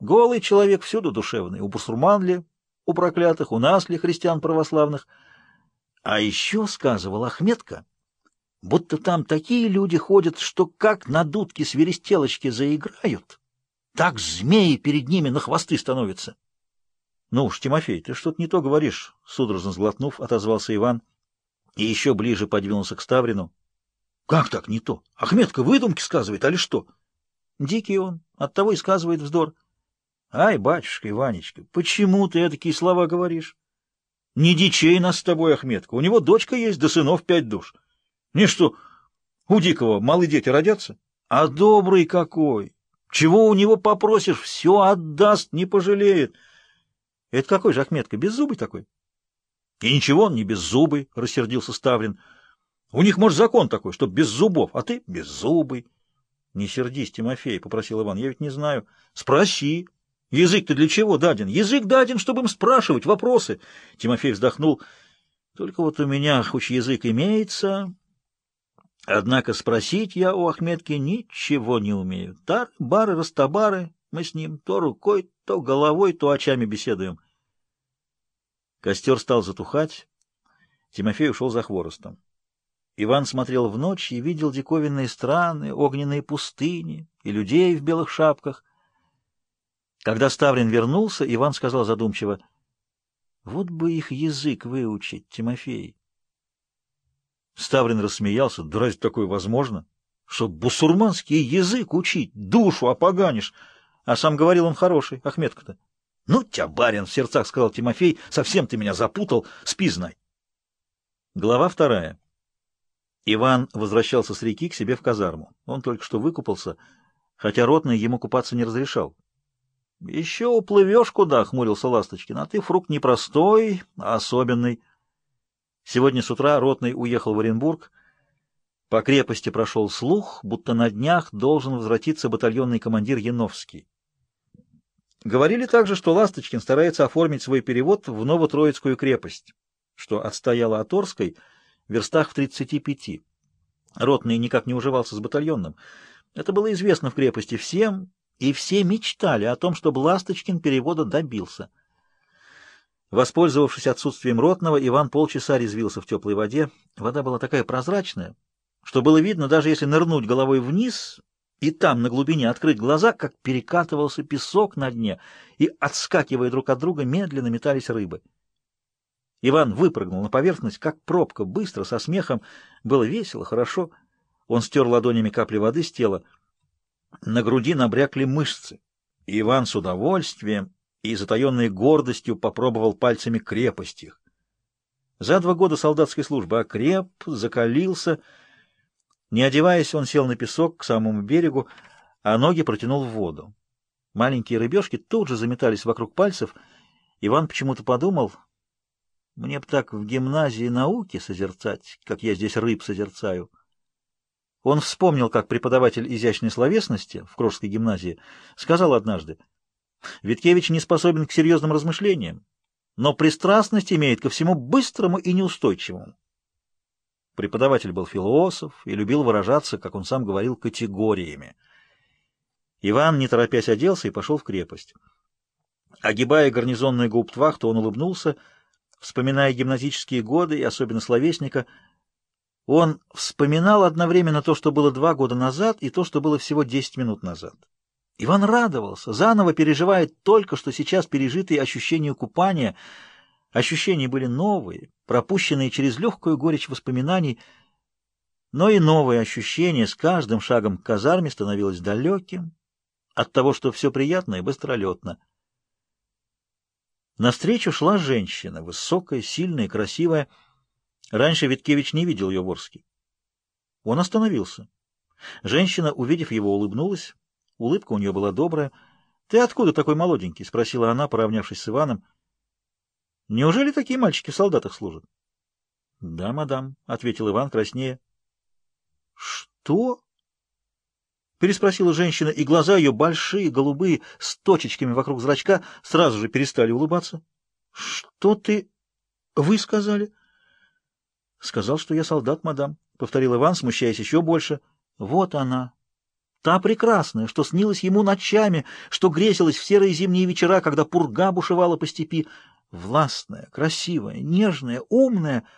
Голый человек всюду душевный, у бусурман ли, у проклятых, у нас ли, христиан православных. А еще, сказывал Ахметка, будто там такие люди ходят, что как на дудке свиристелочки заиграют, так змеи перед ними на хвосты становятся. — Ну уж, Тимофей, ты что-то не то говоришь, — судорожно сглотнув, отозвался Иван и еще ближе подвинулся к Ставрину. — Как так не то? Ахметка выдумки сказывает, а ли что? — Дикий он, оттого и сказывает вздор. — Ай, батюшка Иванечка, почему ты такие слова говоришь? Не дичей нас с тобой, Ахметка. У него дочка есть, да сынов пять душ. Не что, у Дикого малые дети родятся? А добрый какой! Чего у него попросишь, все отдаст, не пожалеет. Это какой же Ахметка, беззубый такой? И ничего он не беззубый, — рассердился Ставлин. У них, может, закон такой, что без зубов, а ты беззубый. Не сердись, Тимофей, — попросил Иван, — я ведь не знаю. Спроси, Язык-то для чего даден? Язык даден, чтобы им спрашивать вопросы. Тимофей вздохнул. Только вот у меня хоть язык имеется, однако спросить я у Ахметки ничего не умею. Тар, бары, растабары, мы с ним то рукой, то головой, то очами беседуем. Костер стал затухать. Тимофей ушел за хворостом. Иван смотрел в ночь и видел диковинные страны, огненные пустыни и людей в белых шапках — когда Ставрин вернулся, Иван сказал задумчиво, «Вот бы их язык выучить, Тимофей!» Ставрин рассмеялся, «Да разве такое возможно? Что бусурманский язык учить, душу опоганишь!» А сам говорил он хороший, Ахметка-то. «Ну тебя, барин!» — в сердцах сказал Тимофей, «совсем ты меня запутал, спи знай!» Глава вторая. Иван возвращался с реки к себе в казарму. Он только что выкупался, хотя ротный ему купаться не разрешал. Еще уплывешь куда, — хмурился Ласточкин, — а ты фрукт непростой, а особенный. Сегодня с утра Ротный уехал в Оренбург. По крепости прошел слух, будто на днях должен возвратиться батальонный командир Яновский. Говорили также, что Ласточкин старается оформить свой перевод в Новотроицкую крепость, что отстояла от Орской в верстах в 35. Ротный никак не уживался с батальонным. Это было известно в крепости всем, и все мечтали о том, чтобы Ласточкин перевода добился. Воспользовавшись отсутствием ротного, Иван полчаса резвился в теплой воде. Вода была такая прозрачная, что было видно, даже если нырнуть головой вниз и там на глубине открыть глаза, как перекатывался песок на дне, и, отскакивая друг от друга, медленно метались рыбы. Иван выпрыгнул на поверхность, как пробка, быстро, со смехом. Было весело, хорошо. Он стер ладонями капли воды с тела. На груди набрякли мышцы. Иван с удовольствием и затаенной гордостью попробовал пальцами крепость их. За два года солдатской службы окреп, закалился. Не одеваясь, он сел на песок к самому берегу, а ноги протянул в воду. Маленькие рыбешки тут же заметались вокруг пальцев. Иван почему-то подумал, мне б так в гимназии науки созерцать, как я здесь рыб созерцаю. Он вспомнил, как преподаватель изящной словесности в Крожской гимназии сказал однажды, «Виткевич не способен к серьезным размышлениям, но пристрастность имеет ко всему быстрому и неустойчивому». Преподаватель был философ и любил выражаться, как он сам говорил, категориями. Иван, не торопясь, оделся и пошел в крепость. Огибая гарнизонную гауптвахту, он улыбнулся, вспоминая гимназические годы и особенно словесника, он вспоминал одновременно то, что было два года назад, и то, что было всего 10 минут назад. Иван радовался, заново переживая только что сейчас пережитые ощущения купания. Ощущения были новые, пропущенные через легкую горечь воспоминаний, но и новые ощущения с каждым шагом к казарме становилось далеким от того, что все приятно и быстролетно. Навстречу шла женщина, высокая, сильная, красивая, красивая. Раньше Виткевич не видел ее в Орске. Он остановился. Женщина, увидев его, улыбнулась. Улыбка у нее была добрая. — Ты откуда такой молоденький? — спросила она, поравнявшись с Иваном. — Неужели такие мальчики в солдатах служат? — Да, мадам, — ответил Иван краснее. — Что? — переспросила женщина, и глаза ее большие, голубые, с точечками вокруг зрачка, сразу же перестали улыбаться. — Что ты... Вы сказали... Сказал, что я солдат, мадам. Повторил Иван, смущаясь еще больше. Вот она. Та прекрасная, что снилась ему ночами, что грезилась в серые зимние вечера, когда пурга бушевала по степи. Властная, красивая, нежная, умная —